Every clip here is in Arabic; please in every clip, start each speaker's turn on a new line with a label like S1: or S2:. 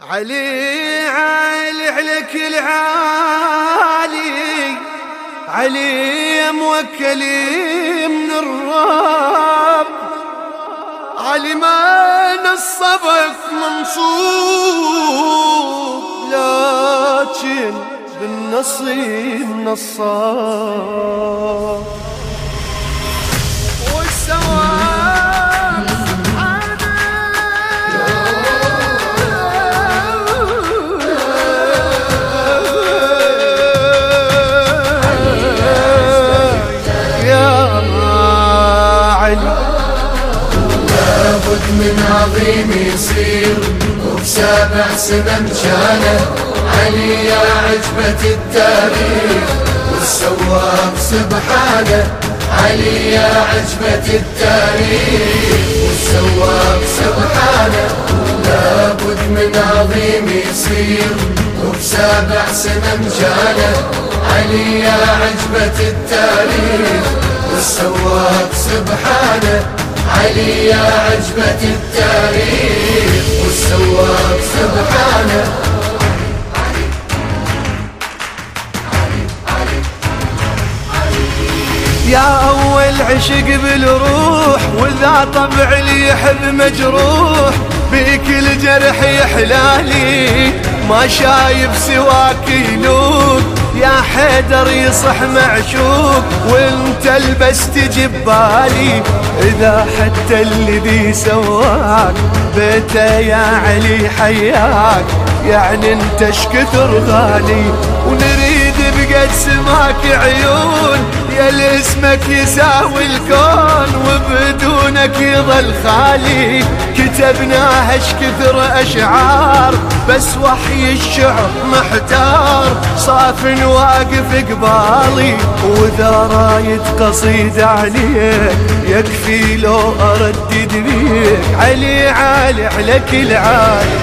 S1: علي علي عليك العالي علي موكلي من الرب. علي ما نصبك منصوب. لكن بالنصيب نصاب.
S2: من عظيم يصير وبسابع سنن شانه علي يا عجبة التاريخ والسواق سبحانه علي يا عجبة التاريخ. والسواق سبحانه لابد من عظيم يصير وبسابع سنن شانه علي يا عجبة التاريخ. والسواق سبحانه. علي يا عجبة التاريخ والسواق سبحانه.
S1: يا أول عشق بالروح وذا طبع اللي يحب مجروح بيك الجرح يحلالي ما شايف سواك يلوك يا حيدر يصح معشوق وانت لبست جبالي إذا حتى الذي سواك بيته يا علي حياك. يعني انت شكثر غالي ونريد بقد سماك عيون يا اسمك يساوي الكون وبدونك يظل خالي. كتبناها كثر أشعار بس وحي الشعر محتار. صاف واقف قبالي واذا رايد قصيد عليك يكفي لو أردد بيك علي عالي على كل عالي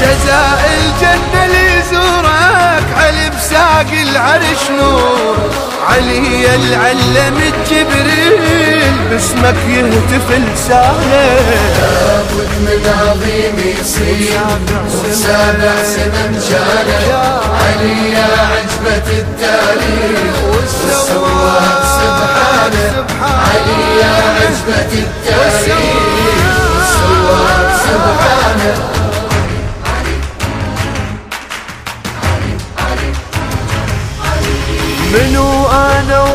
S1: جزاء الجنة علي بساق العرش نور. علي العلم الجبريل باسمك يهتف لسانه
S2: لابد من عظيم يصير وسابع سنن شانه علي يا عجبة التاريخ والسواق سبحانه علي يا عجبة التاريخ والسواق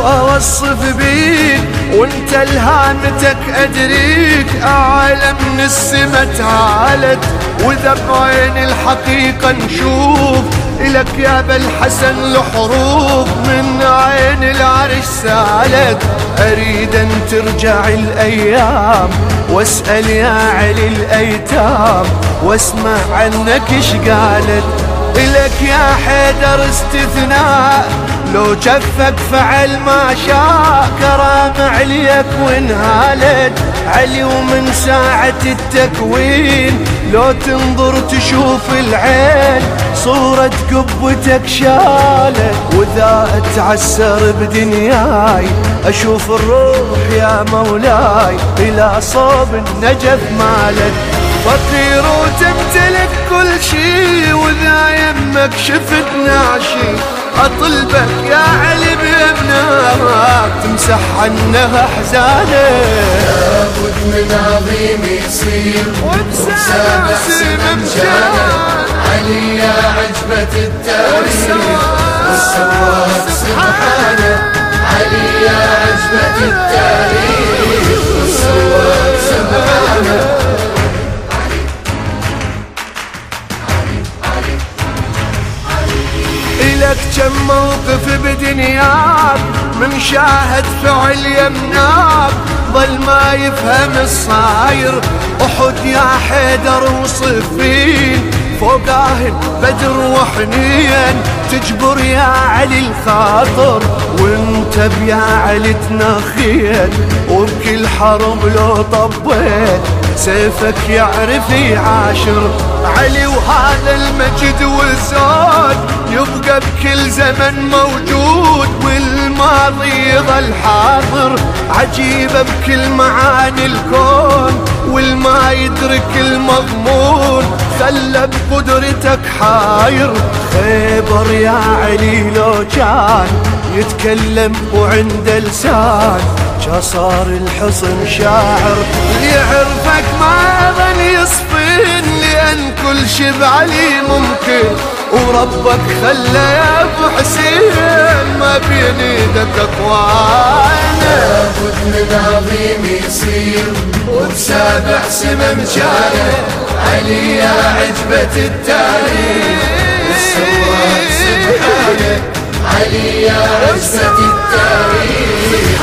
S1: وأوصف بيك وأنت الهامتك أدريك. اعلى من السما تعالت وإذا بعين الحقيقة نشوف. إلك يا بالحسن الحروف من عين العرش سالت أريد أن ترجع الأيام واسأل يا علي الأيتام. واسمع عنك إيش قالت. إلك يا حيدر استثناء لو جفك فعل ما شاء كرام عليك وانهالت. علي ومن ساعة التكوين لو تنظر تشوف العين صورة قبتك شالت. وذا أتعسر بدنياي أشوف الروح يا مولاي. إلى صوب النجف مالت. فقير وتمتلك كل شي وذا يمك شفت نعشي أطلبك يا علي بابنك تمسح عنها احزانه
S2: لابد من عظيم يصير وبسابع سنم علي يا عجبة التاريخ والسواق سبحانه علي يا عجبة التاريخ.
S1: بدنياك من شاهد فعل يمناك ظل ما يفهم الصاير أحد يا حيدر وصفين. فوقاهن بدر وحنين تجبر يا علي الخاطر وانت بيا علي تنخيت وبكل حرب لو طبيت سيفك يعرف يعاشر علي وهذا المجد والزود يبقى بكل زمن موجود. والماضي يظل حاضر عجيبة بكل معاني الكون. والما يدرك المضمون خلى بقدرتك حاير. خيبر يا علي لو كان يتكلم وعنده لسان صار الحصن شاعر. يعرفك ما ظن يصفين لأن كل شي بعلي ممكن. وربك خلى يا أبو حسين. ما بين إيدك اقوانا
S2: لابد من عظيم يصير وبسابع سما مجاله علي يا عجبة التاريخ والسواق سبحانه علي يا عجبة التاريخ